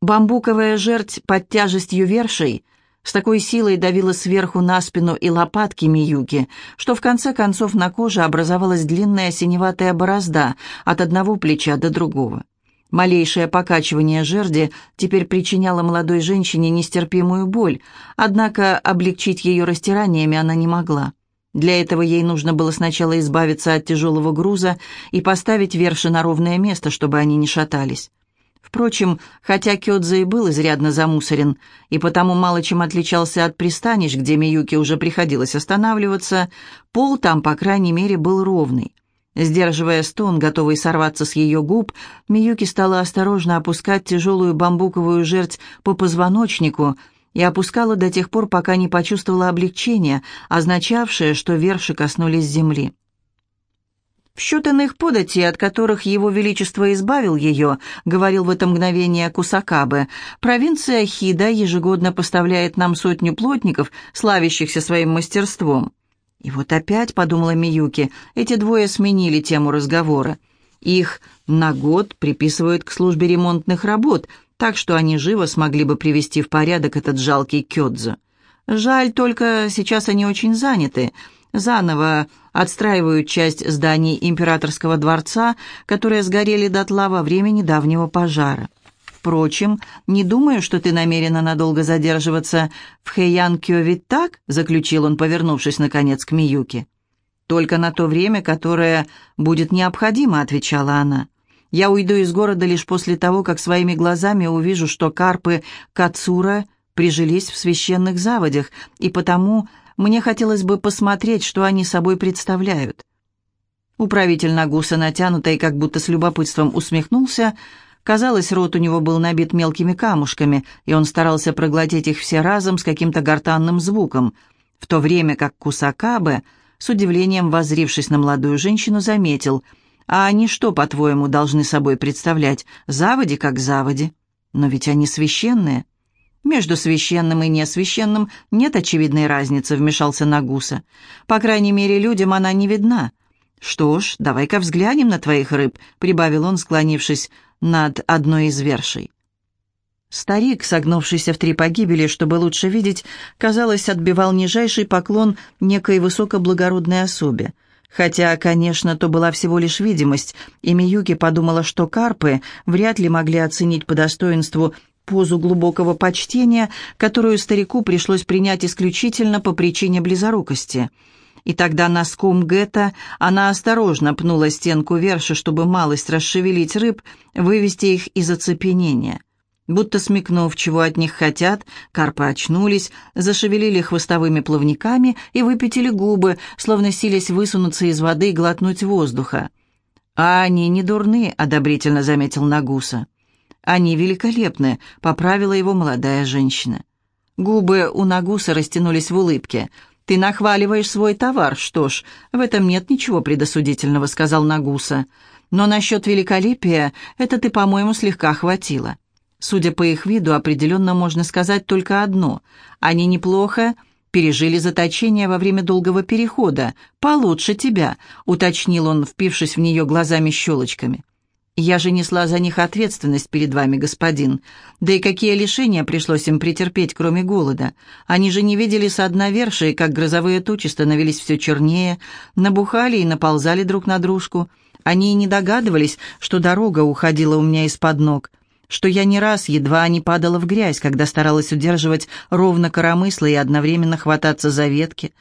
Бамбуковая жерть под тяжестью вершей с такой силой давила сверху на спину и лопатки Миюки, что в конце концов на коже образовалась длинная синеватая борозда от одного плеча до другого. Малейшее покачивание жерди теперь причиняло молодой женщине нестерпимую боль, однако облегчить ее растираниями она не могла. Для этого ей нужно было сначала избавиться от тяжелого груза и поставить верши на ровное место, чтобы они не шатались. Впрочем, хотя Кёдзе и был изрядно замусорен, и потому мало чем отличался от пристанищ, где Миюке уже приходилось останавливаться, пол там, по крайней мере, был ровный. Сдерживая стон, готовый сорваться с ее губ, Миюки стала осторожно опускать тяжелую бамбуковую жерть по позвоночнику и опускала до тех пор, пока не почувствовала облегчение, означавшее, что верши коснулись земли. В счет иных податей, от которых его величество избавил ее, говорил в это мгновение Кусакабе, провинция Хида ежегодно поставляет нам сотню плотников, славящихся своим мастерством. И вот опять, подумала Миюки, эти двое сменили тему разговора. Их на год приписывают к службе ремонтных работ, так что они живо смогли бы привести в порядок этот жалкий кёдзо. Жаль, только сейчас они очень заняты. Заново отстраивают часть зданий императорского дворца, которые сгорели дотла во время недавнего пожара. Впрочем, не думаю, что ты намерена надолго задерживаться в Хэйянкё, ведь так?» — заключил он, повернувшись, наконец, к Миюке. «Только на то время, которое будет необходимо», — отвечала она. «Я уйду из города лишь после того, как своими глазами увижу, что карпы Кацура прижились в священных заводях, и потому мне хотелось бы посмотреть, что они собой представляют». Управитель Нагуса, натянуто и как будто с любопытством усмехнулся, — Казалось, рот у него был набит мелкими камушками, и он старался проглотить их все разом с каким-то гортанным звуком, в то время как Кусакабе, с удивлением воззрившись на молодую женщину, заметил, «А они что, по-твоему, должны собой представлять? Заводи как заводи? Но ведь они священные». «Между священным и несвященным нет очевидной разницы», — вмешался Нагуса. «По крайней мере, людям она не видна». «Что ж, давай-ка взглянем на твоих рыб», — прибавил он, склонившись над одной из вершей. Старик, согнувшийся в три погибели, чтобы лучше видеть, казалось, отбивал нижайший поклон некой высокоблагородной особе. Хотя, конечно, то была всего лишь видимость, и Миюки подумала, что карпы вряд ли могли оценить по достоинству позу глубокого почтения, которую старику пришлось принять исключительно по причине близорукости – и тогда носком Гетта она осторожно пнула стенку верши, чтобы малость расшевелить рыб, вывести их из оцепенения. Будто смекнув, чего от них хотят, карпы очнулись, зашевелили хвостовыми плавниками и выпятили губы, словно сились высунуться из воды и глотнуть воздуха. «А они не дурны», — одобрительно заметил Нагуса. «Они великолепны», — поправила его молодая женщина. Губы у Нагуса растянулись в улыбке — «Ты нахваливаешь свой товар. Что ж, в этом нет ничего предосудительного», — сказал Нагуса. «Но насчет великолепия это ты, по-моему, слегка хватило. Судя по их виду, определенно можно сказать только одно. Они неплохо пережили заточение во время долгого перехода. Получше тебя», — уточнил он, впившись в нее глазами-щелочками. Я же несла за них ответственность перед вами, господин. Да и какие лишения пришлось им претерпеть, кроме голода? Они же не видели со дна верши, как грозовые тучи становились все чернее, набухали и наползали друг на дружку. Они и не догадывались, что дорога уходила у меня из-под ног, что я не раз едва не падала в грязь, когда старалась удерживать ровно коромысло и одновременно хвататься за ветки.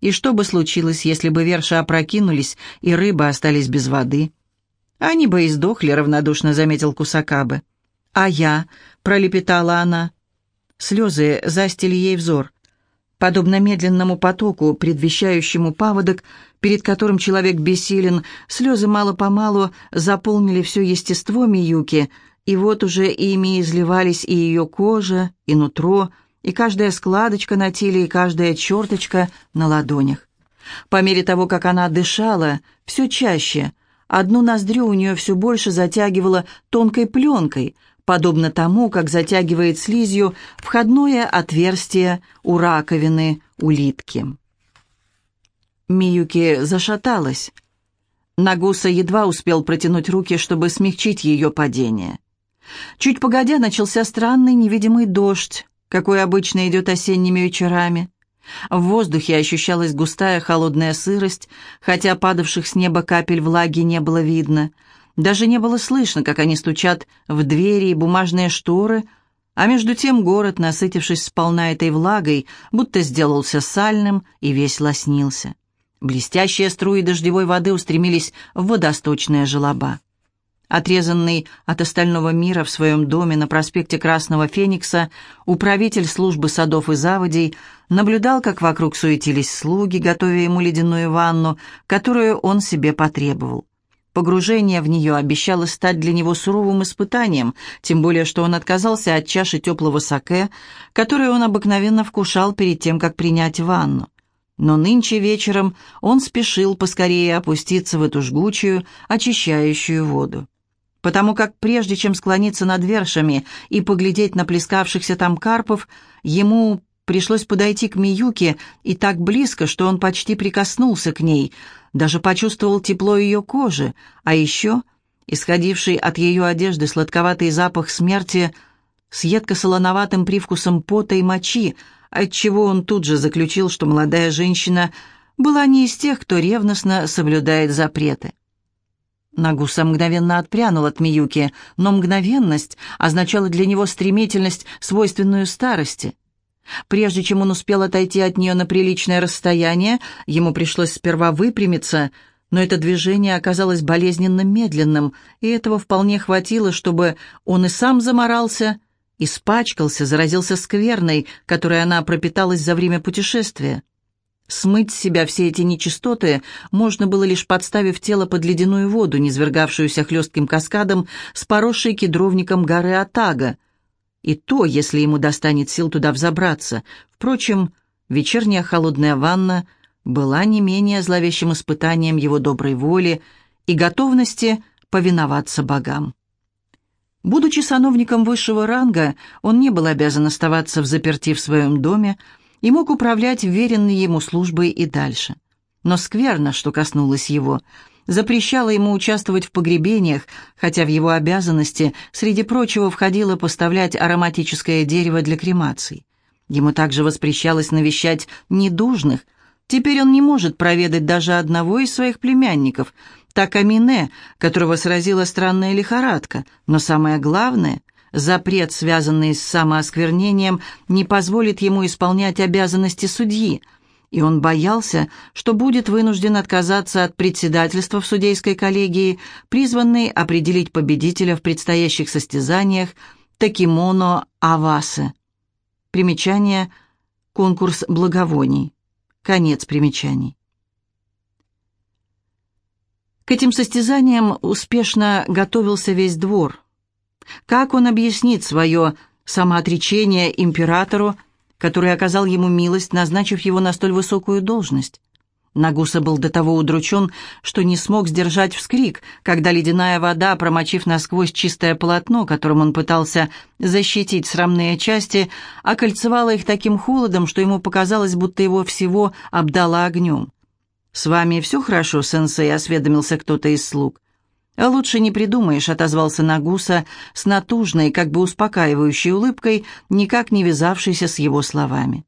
И что бы случилось, если бы верши опрокинулись и рыбы остались без воды?» «Они бы и сдохли», — равнодушно заметил Кусакабе. «А я?» — пролепетала она. Слезы застили ей взор. Подобно медленному потоку, предвещающему паводок, перед которым человек бессилен, слезы мало-помалу заполнили все естество Миюки, и вот уже ими изливались и ее кожа, и нутро, и каждая складочка на теле, и каждая черточка на ладонях. По мере того, как она дышала, все чаще — Одну ноздрю у нее все больше затягивало тонкой пленкой, подобно тому, как затягивает слизью входное отверстие у раковины улитки. Миюки зашаталась. Нагуса едва успел протянуть руки, чтобы смягчить ее падение. Чуть погодя начался странный невидимый дождь, какой обычно идет осенними вечерами. В воздухе ощущалась густая холодная сырость, хотя падавших с неба капель влаги не было видно. Даже не было слышно, как они стучат в двери и бумажные шторы, а между тем город, насытившись сполна этой влагой, будто сделался сальным и весь лоснился. Блестящие струи дождевой воды устремились в водосточные желоба. Отрезанный от остального мира в своем доме на проспекте Красного Феникса, управитель службы садов и заводей наблюдал, как вокруг суетились слуги, готовя ему ледяную ванну, которую он себе потребовал. Погружение в нее обещало стать для него суровым испытанием, тем более что он отказался от чаши теплого саке, которую он обыкновенно вкушал перед тем, как принять ванну. Но нынче вечером он спешил поскорее опуститься в эту жгучую, очищающую воду потому как прежде чем склониться над вершами и поглядеть на плескавшихся там карпов, ему пришлось подойти к Миюке и так близко, что он почти прикоснулся к ней, даже почувствовал тепло ее кожи, а еще исходивший от ее одежды сладковатый запах смерти с едко-солоноватым привкусом пота и мочи, отчего он тут же заключил, что молодая женщина была не из тех, кто ревностно соблюдает запреты. Нагуса мгновенно отпрянул от Миюки, но мгновенность означала для него стремительность, свойственную старости. Прежде чем он успел отойти от нее на приличное расстояние, ему пришлось сперва выпрямиться, но это движение оказалось болезненно медленным, и этого вполне хватило, чтобы он и сам заморался, испачкался, заразился скверной, которой она пропиталась за время путешествия. Смыть с себя все эти нечистоты можно было лишь подставив тело под ледяную воду, низвергавшуюся хлестким каскадом с поросшей кедровником горы Атага. И то, если ему достанет сил туда взобраться. Впрочем, вечерняя холодная ванна была не менее зловещим испытанием его доброй воли и готовности повиноваться богам. Будучи сановником высшего ранга, он не был обязан оставаться в заперти в своем доме, и мог управлять веренной ему службой и дальше. Но скверно, что коснулось его, запрещало ему участвовать в погребениях, хотя в его обязанности, среди прочего, входило поставлять ароматическое дерево для кремаций. Ему также воспрещалось навещать недужных. Теперь он не может проведать даже одного из своих племянников, Такамине, которого сразила странная лихорадка, но самое главное — Запрет, связанный с самоосквернением, не позволит ему исполнять обязанности судьи, и он боялся, что будет вынужден отказаться от председательства в судейской коллегии, призванной определить победителя в предстоящих состязаниях Такимоно Авасы. Примечание «Конкурс благовоний». Конец примечаний. К этим состязаниям успешно готовился весь двор. Как он объяснит свое самоотречение императору, который оказал ему милость, назначив его на столь высокую должность? Нагуса был до того удручен, что не смог сдержать вскрик, когда ледяная вода, промочив насквозь чистое полотно, которым он пытался защитить срамные части, окольцевала их таким холодом, что ему показалось, будто его всего обдала огнем. «С вами все хорошо, сенсей?» — осведомился кто-то из слуг. «А «Лучше не придумаешь», — отозвался Нагуса с натужной, как бы успокаивающей улыбкой, никак не вязавшейся с его словами.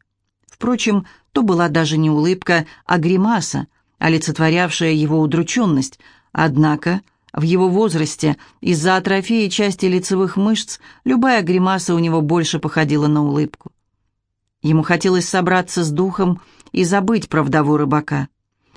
Впрочем, то была даже не улыбка, а гримаса, олицетворявшая его удрученность. Однако в его возрасте из-за атрофии части лицевых мышц любая гримаса у него больше походила на улыбку. Ему хотелось собраться с духом и забыть про вдову рыбака.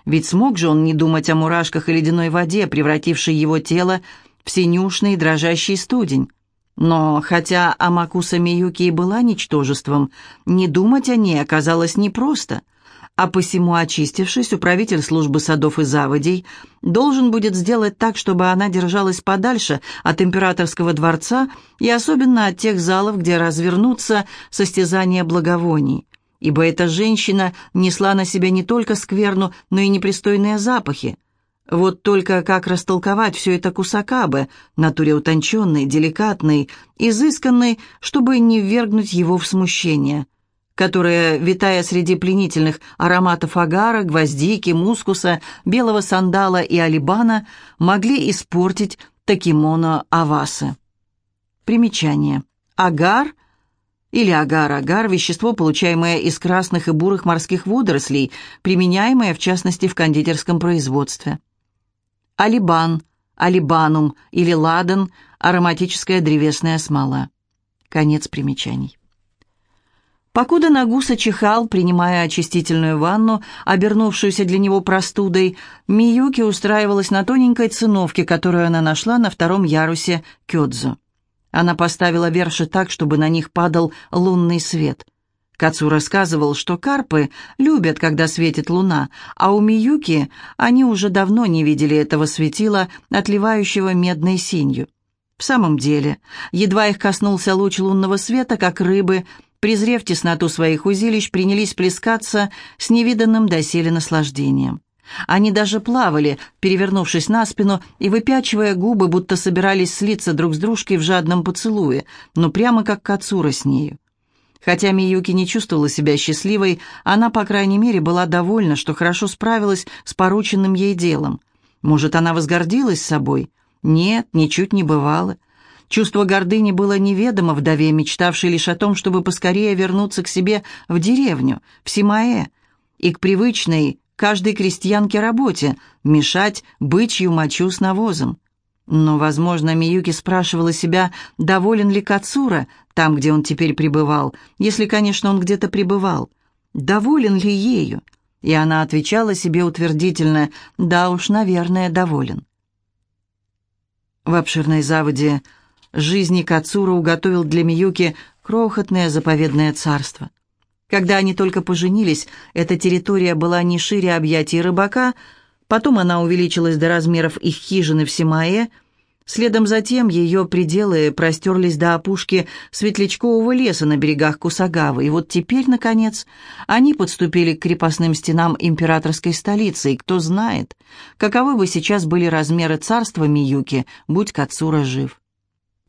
Ведь смог же он не думать о мурашках и ледяной воде, превратившей его тело в синюшный дрожащий студень. Но хотя Амакуса Миюки и была ничтожеством, не думать о ней оказалось непросто, а посему, очистившись, управитель службы садов и заводей должен будет сделать так, чтобы она держалась подальше от императорского дворца и особенно от тех залов, где развернутся состязания благовоний ибо эта женщина несла на себе не только скверну, но и непристойные запахи. Вот только как растолковать все это Кусакабе, натуре утонченной, деликатной, изысканной, чтобы не ввергнуть его в смущение, которое, витая среди пленительных ароматов агара, гвоздики, мускуса, белого сандала и алибана, могли испортить такимоно авасы. Примечание. Агар или агар-агар – вещество, получаемое из красных и бурых морских водорослей, применяемое, в частности, в кондитерском производстве. Алибан, алибанум или ладан – ароматическая древесная смола. Конец примечаний. Покуда Нагуса чихал, принимая очистительную ванну, обернувшуюся для него простудой, Миюки устраивалась на тоненькой циновке, которую она нашла на втором ярусе Кёдзу. Она поставила верши так, чтобы на них падал лунный свет. Кацу рассказывал, что карпы любят, когда светит луна, а у Миюки они уже давно не видели этого светила, отливающего медной синью. В самом деле, едва их коснулся луч лунного света, как рыбы – презрев тесноту своих узилищ, принялись плескаться с невиданным доселе наслаждением. Они даже плавали, перевернувшись на спину и выпячивая губы, будто собирались слиться друг с дружкой в жадном поцелуе, но прямо как Кацура с нею. Хотя Миюки не чувствовала себя счастливой, она, по крайней мере, была довольна, что хорошо справилась с порученным ей делом. Может, она возгордилась собой? Нет, ничуть не бывало. Чувство гордыни было неведомо вдове, мечтавшей лишь о том, чтобы поскорее вернуться к себе в деревню, в Симаэ, и к привычной каждой крестьянке работе – мешать бычью мочу с навозом. Но, возможно, Миюки спрашивала себя, доволен ли Кацура там, где он теперь пребывал, если, конечно, он где-то пребывал. Доволен ли ею? И она отвечала себе утвердительно, да уж, наверное, доволен. В обширной заводе жизни Кацура уготовил для Миюки крохотное заповедное царство. Когда они только поженились, эта территория была не шире объятий рыбака, потом она увеличилась до размеров их хижины в Симае, следом затем ее пределы простерлись до опушки светлячкового леса на берегах Кусагавы, и вот теперь, наконец, они подступили к крепостным стенам императорской столицы, и кто знает, каковы бы сейчас были размеры царства Миюки, будь Кацура жив.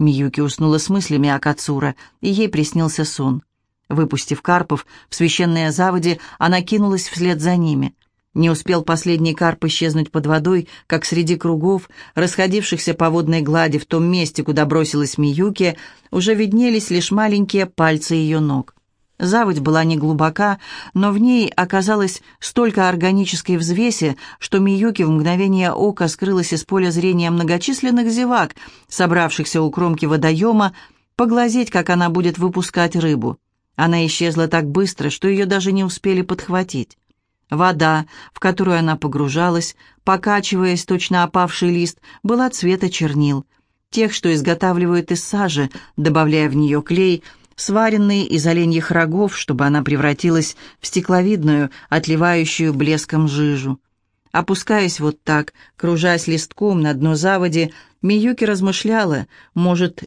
Миюки уснула с мыслями о Кацура, и ей приснился сон. Выпустив карпов в священные заводи, она кинулась вслед за ними. Не успел последний карп исчезнуть под водой, как среди кругов, расходившихся по водной глади в том месте, куда бросилась Миюки, уже виднелись лишь маленькие пальцы ее ног. Заводь была не глубока, но в ней оказалось столько органической взвеси, что Миюки в мгновение ока скрылась из поля зрения многочисленных зевак, собравшихся у кромки водоема, поглазеть, как она будет выпускать рыбу. Она исчезла так быстро, что ее даже не успели подхватить. Вода, в которую она погружалась, покачиваясь, точно опавший лист, была цвета чернил, тех, что изготавливают из сажи, добавляя в нее клей – сваренный из оленьих рогов, чтобы она превратилась в стекловидную, отливающую блеском жижу. Опускаясь вот так, кружась листком на дно заводи, Миюки размышляла, может,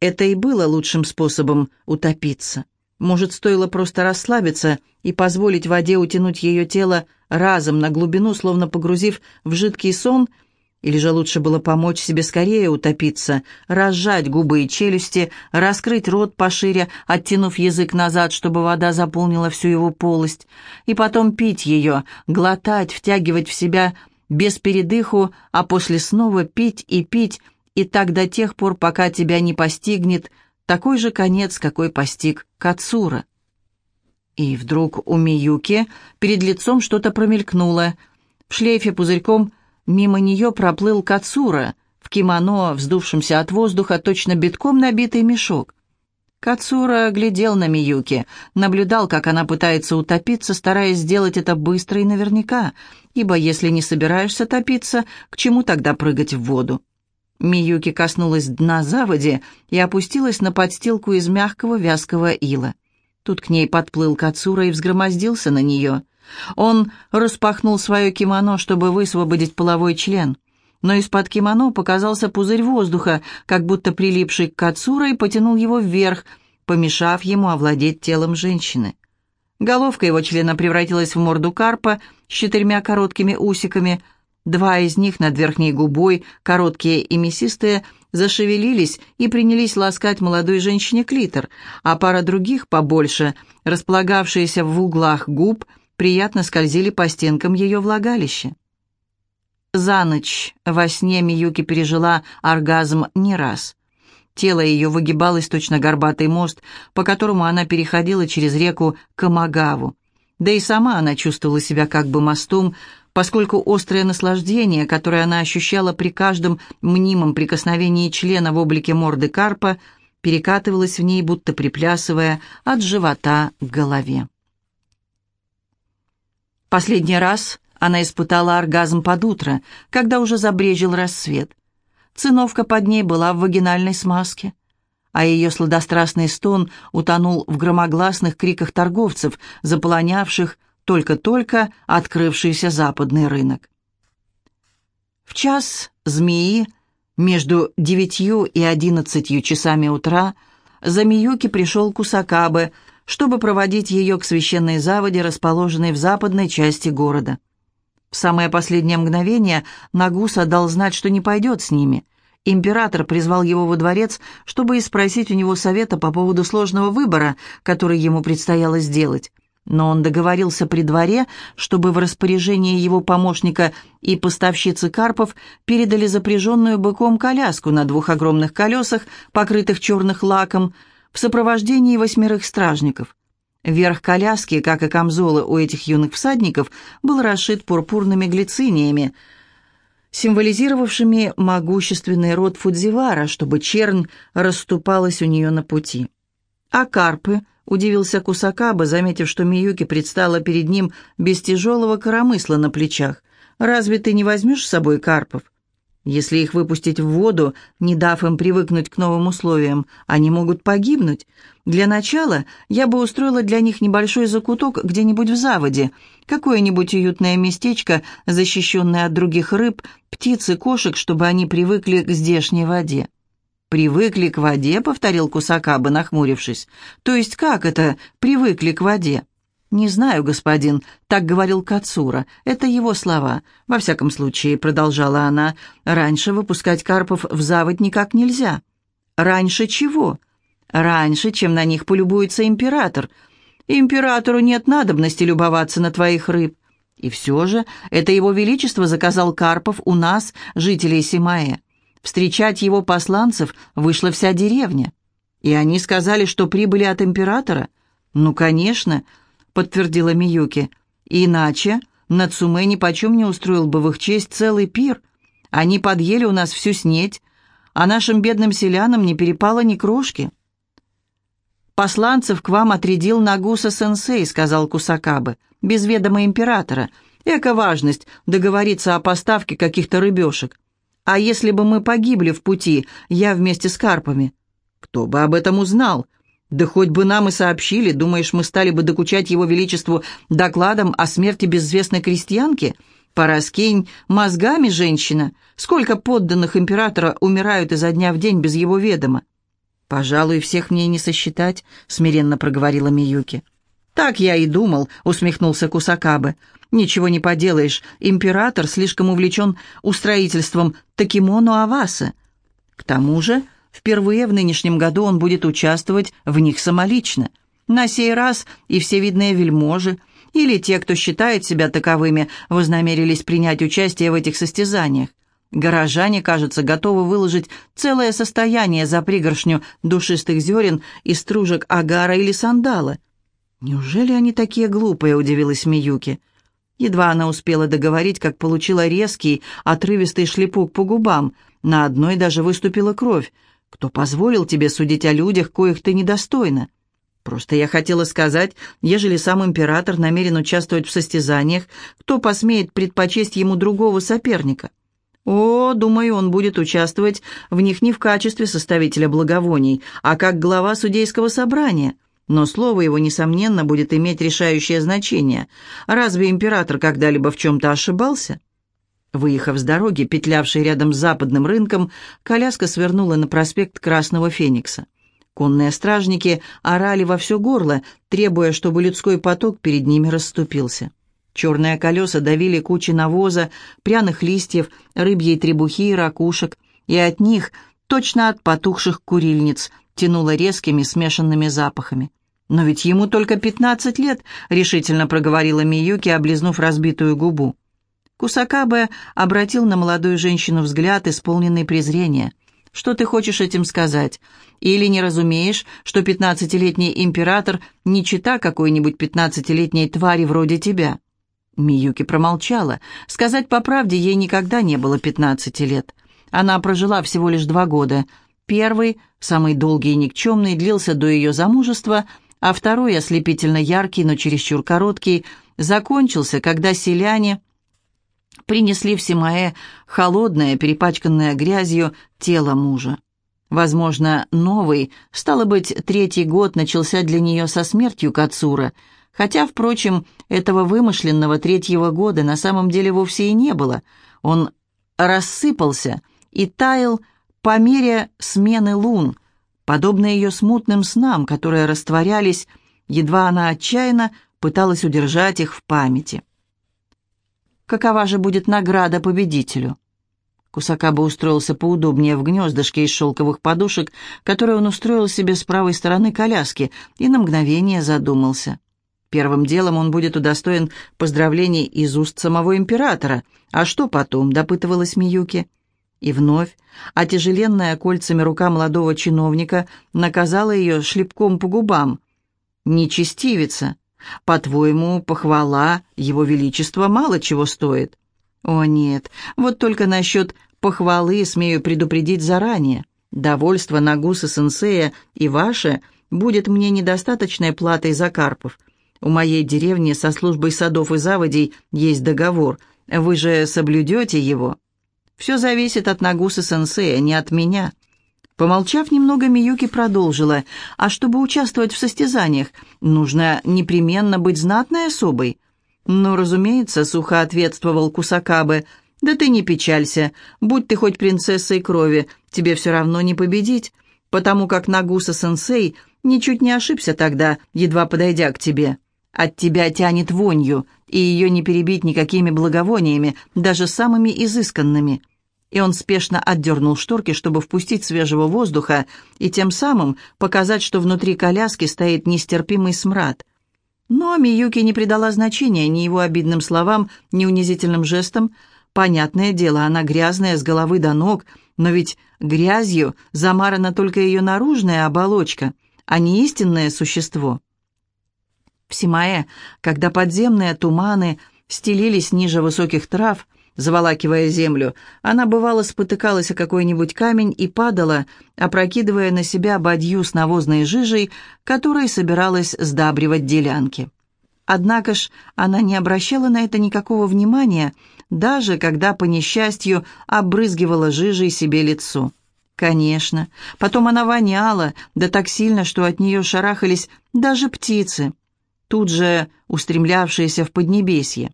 это и было лучшим способом утопиться. Может, стоило просто расслабиться и позволить воде утянуть ее тело разом на глубину, словно погрузив в жидкий сон — или же лучше было помочь себе скорее утопиться, разжать губы и челюсти, раскрыть рот пошире, оттянув язык назад, чтобы вода заполнила всю его полость, и потом пить ее, глотать, втягивать в себя без передыху, а после снова пить и пить, и так до тех пор, пока тебя не постигнет такой же конец, какой постиг Кацура. И вдруг у Миюки перед лицом что-то промелькнуло. В шлейфе пузырьком – Мимо нее проплыл Кацура, в кимоно, вздувшемся от воздуха, точно битком набитый мешок. Кацура глядел на Миюки, наблюдал, как она пытается утопиться, стараясь сделать это быстро и наверняка, ибо если не собираешься топиться, к чему тогда прыгать в воду? Миюки коснулась дна заводи и опустилась на подстилку из мягкого вязкого ила. Тут к ней подплыл Кацура и взгромоздился на нее — он распахнул свое кимоно, чтобы высвободить половой член. Но из-под кимоно показался пузырь воздуха, как будто прилипший к Кацура, и потянул его вверх, помешав ему овладеть телом женщины. Головка его члена превратилась в морду карпа с четырьмя короткими усиками. Два из них над верхней губой, короткие и мясистые, зашевелились и принялись ласкать молодой женщине клитор, а пара других, побольше, располагавшиеся в углах губ, приятно скользили по стенкам ее влагалища. За ночь во сне Миюки пережила оргазм не раз. Тело ее выгибалось точно горбатый мост, по которому она переходила через реку Камагаву. Да и сама она чувствовала себя как бы мостом, поскольку острое наслаждение, которое она ощущала при каждом мнимом прикосновении члена в облике морды карпа, перекатывалось в ней, будто приплясывая от живота к голове. Последний раз она испытала оргазм под утро, когда уже забрежил рассвет. Циновка под ней была в вагинальной смазке, а ее сладострастный стон утонул в громогласных криках торговцев, заполонявших только-только открывшийся западный рынок. В час змеи между девятью и одиннадцатью часами утра за Миюки пришел Кусакабе, чтобы проводить ее к священной заводе, расположенной в западной части города. В самое последнее мгновение Нагуса дал знать, что не пойдет с ними. Император призвал его во дворец, чтобы спросить у него совета по поводу сложного выбора, который ему предстояло сделать. Но он договорился при дворе, чтобы в распоряжение его помощника и поставщицы карпов передали запряженную быком коляску на двух огромных колесах, покрытых черных лаком, в сопровождении восьмерых стражников. Верх коляски, как и камзолы у этих юных всадников, был расшит пурпурными глициниями, символизировавшими могущественный род Фудзивара, чтобы чернь расступалась у нее на пути. А карпы — Удивился Кусакаба, заметив, что Миюки предстала перед ним без тяжелого коромысла на плечах. «Разве ты не возьмешь с собой карпов?» Если их выпустить в воду, не дав им привыкнуть к новым условиям, они могут погибнуть. Для начала я бы устроила для них небольшой закуток где-нибудь в заводе, какое-нибудь уютное местечко, защищенное от других рыб, птиц и кошек, чтобы они привыкли к здешней воде. «Привыкли к воде», — повторил Кусакаба, нахмурившись. «То есть как это «привыкли к воде»?» «Не знаю, господин», — так говорил Кацура. «Это его слова. Во всяком случае», — продолжала она, — «раньше выпускать карпов в заводь никак нельзя». «Раньше чего?» «Раньше, чем на них полюбуется император. Императору нет надобности любоваться на твоих рыб. И все же это его величество заказал карпов у нас, жителей Симаэ. Встречать его посланцев вышла вся деревня. И они сказали, что прибыли от императора? Ну, конечно, подтвердила Миюки. Иначе Нацуме ни почем не устроил бы в их честь целый пир. Они подъели у нас всю снеть, а нашим бедным селянам не перепало ни крошки. «Посланцев к вам отрядил Нагуса-сенсей», — сказал Кусакабе, — «без ведома императора. Эка важность договориться о поставке каких-то рыбешек. А если бы мы погибли в пути, я вместе с карпами? Кто бы об этом узнал? Да хоть бы нам и сообщили, думаешь, мы стали бы докучать его величеству докладом о смерти безвестной крестьянки? Пораскинь мозгами, женщина. Сколько подданных императора умирают изо дня в день без его ведома? «Пожалуй, всех мне не сосчитать», — смиренно проговорила Миюки. «Так я и думал», — усмехнулся Кусакабе. «Ничего не поделаешь, император слишком увлечен устроительством Такимоно Аваса. К тому же, впервые в нынешнем году он будет участвовать в них самолично. На сей раз и все видные вельможи, или те, кто считает себя таковыми, вознамерились принять участие в этих состязаниях. Горожане, кажется, готовы выложить целое состояние за пригоршню душистых зерен из стружек агара или сандала. «Неужели они такие глупые?» — удивилась Миюки. Едва она успела договорить, как получила резкий, отрывистый шлепок по губам. На одной даже выступила кровь. «Кто позволил тебе судить о людях, коих ты недостойна?» «Просто я хотела сказать, ежели сам император намерен участвовать в состязаниях, кто посмеет предпочесть ему другого соперника?» «О, думаю, он будет участвовать в них не в качестве составителя благовоний, а как глава судейского собрания но слово его, несомненно, будет иметь решающее значение. Разве император когда-либо в чем-то ошибался? Выехав с дороги, петлявшей рядом с западным рынком, коляска свернула на проспект Красного Феникса. Конные стражники орали во все горло, требуя, чтобы людской поток перед ними расступился. Черные колеса давили кучи навоза, пряных листьев, рыбьей требухи и ракушек, и от них, точно от потухших курильниц, тянуло резкими смешанными запахами. «Но ведь ему только пятнадцать лет», — решительно проговорила Миюки, облизнув разбитую губу. Кусакабе обратил на молодую женщину взгляд, исполненный презрения. Что ты хочешь этим сказать? Или не разумеешь, что пятнадцатилетний император не чита какой-нибудь пятнадцатилетней твари вроде тебя?» Миюки промолчала. Сказать по правде, ей никогда не было пятнадцати лет. Она прожила всего лишь два года. Первый, самый долгий и никчемный, длился до ее замужества, а второй, ослепительно яркий, но чересчур короткий, закончился, когда селяне принесли в Симаэ холодное, перепачканное грязью тело мужа. Возможно, новый, стало быть, третий год начался для нее со смертью Кацура, хотя, впрочем, этого вымышленного третьего года на самом деле вовсе и не было. Он рассыпался и таял по мере смены лун, подобно ее смутным снам, которые растворялись, едва она отчаянно пыталась удержать их в памяти. Какова же будет награда победителю? Кусакаба устроился поудобнее в гнездышке из шелковых подушек, которые он устроил себе с правой стороны коляски, и на мгновение задумался. Первым делом он будет удостоен поздравлений из уст самого императора. А что потом, допытывалась Миюки. И вновь отяжеленная кольцами рука молодого чиновника наказала ее шлепком по губам. «Нечестивица! По-твоему, похвала его величества мало чего стоит?» «О нет, вот только насчет похвалы смею предупредить заранее. Довольство Нагуса-сенсея и ваше будет мне недостаточной платой за карпов. У моей деревни со службой садов и заводей есть договор. Вы же соблюдете его?» Все зависит от Нагуса-сенсея, не от меня». Помолчав немного, Миюки продолжила. «А чтобы участвовать в состязаниях, нужно непременно быть знатной особой». «Ну, разумеется», — сухо ответствовал Кусакабе. «Да ты не печалься. Будь ты хоть принцессой крови, тебе все равно не победить, потому как Нагуса-сенсей ничуть не ошибся тогда, едва подойдя к тебе. От тебя тянет вонью, и ее не перебить никакими благовониями, даже самыми изысканными. И он спешно отдернул шторки, чтобы впустить свежего воздуха и тем самым показать, что внутри коляски стоит нестерпимый смрад. Но Миюки не придала значения ни его обидным словам, ни унизительным жестам. Понятное дело, она грязная с головы до ног, но ведь грязью замарана только ее наружная оболочка, а не истинное существо. В Симае, когда подземные туманы стелились ниже высоких трав, заволакивая землю, она бывало спотыкалась о какой-нибудь камень и падала, опрокидывая на себя бадью с навозной жижей, которой собиралась сдабривать делянки. Однако ж она не обращала на это никакого внимания, даже когда, по несчастью, обрызгивала жижей себе лицо. Конечно, потом она воняла, да так сильно, что от нее шарахались даже птицы — тут же устремлявшиеся в Поднебесье.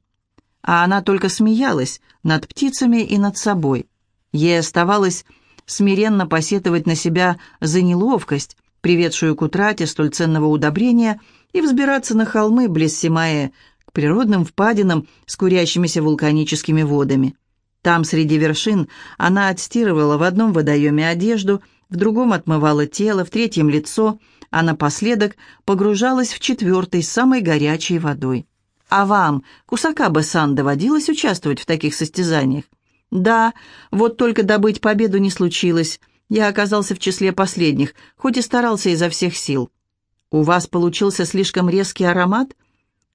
А она только смеялась над птицами и над собой. Ей оставалось смиренно посетовать на себя за неловкость, приведшую к утрате столь ценного удобрения, и взбираться на холмы близ Симаэ, к природным впадинам с курящимися вулканическими водами. Там, среди вершин, она отстирывала в одном водоеме одежду, в другом отмывала тело, в третьем — лицо — а напоследок погружалась в четвертой, самой горячей водой. А вам, Кусакаба-сан, доводилось участвовать в таких состязаниях? Да, вот только добыть победу не случилось. Я оказался в числе последних, хоть и старался изо всех сил. У вас получился слишком резкий аромат?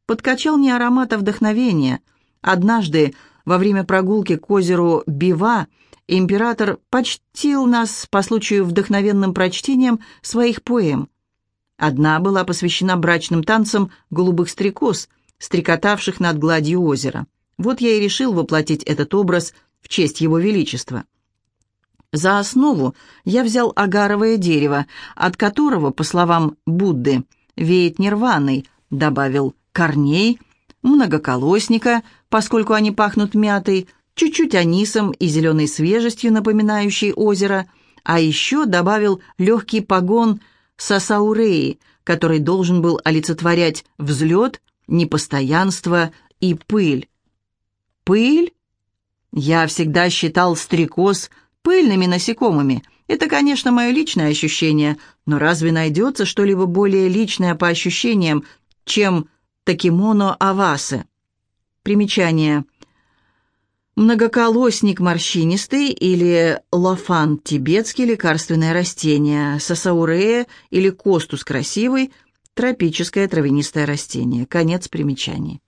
Подкачал не аромат, а вдохновение. Однажды, во время прогулки к озеру Бива, император почтил нас по случаю вдохновенным прочтением своих поэм. Одна была посвящена брачным танцам голубых стрекоз, стрекотавших над гладью озера. Вот я и решил воплотить этот образ в честь его величества. За основу я взял агаровое дерево, от которого, по словам Будды, веет нирваной, добавил корней, многоколосника, поскольку они пахнут мятой, чуть-чуть анисом и зеленой свежестью, напоминающей озеро, а еще добавил легкий погон – Сасауреи, который должен был олицетворять взлет, непостоянство и пыль. Пыль? Я всегда считал стрекоз пыльными насекомыми. Это, конечно, мое личное ощущение, но разве найдется что-либо более личное по ощущениям, чем такимоно авасы? Примечание. Многоколосник морщинистый или лофан тибетский лекарственное растение, сасаурея или костус красивый тропическое травянистое растение. Конец примечаний.